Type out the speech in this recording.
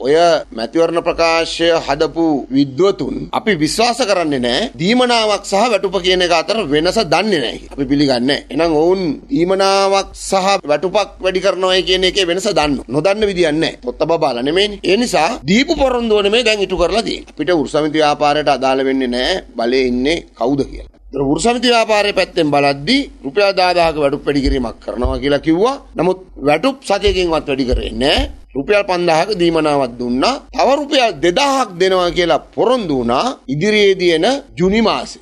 ඔය මැතිවරණ ප්‍රකාශය හදපු විද්වතුන් අපි විශ්වාස කරන්නේ නැහැ දීමනාවක් සහ වැටුප කියන එක අතර වෙනස දන්නේ නැහැ. අපි පිළිගන්නේ. එහෙනම් ඔවුන් දීමනාවක් සහ වැටුපක් වැඩි කරනවා කියන එකේ වෙනස දන්නු. නොදන්න විදියක් නැහැ. පොත්ත බබාලා නෙමෙයිනේ. ඒ නිසා දීපු පොරොන්දුව නෙමෙයි දැන් ඉටු කරලා තියෙන්නේ. අපිට උරුසමිති ව්‍යාපාරයට අදාළ වෙන්නේ නැහැ බලේ ඉන්නේ කවුද කියලා. වෘසමිති ව්‍යාපාරය පැත්තෙන් බලද්දී රුපියල් 10000ක වැටුප් වැඩි කිරීමක් කරනවා කියලා කිව්වා. නමුත් වැටුප් සතයකින්වත් වැඩි කරේ නැහැ. රුපියල් 5000ක දීමනාවක් දුන්නා. තව රුපියල් 2000ක් දෙනවා කියලා පොරොන්දු වුණා ඉදිරියේදී එන ජුනි මාසේ.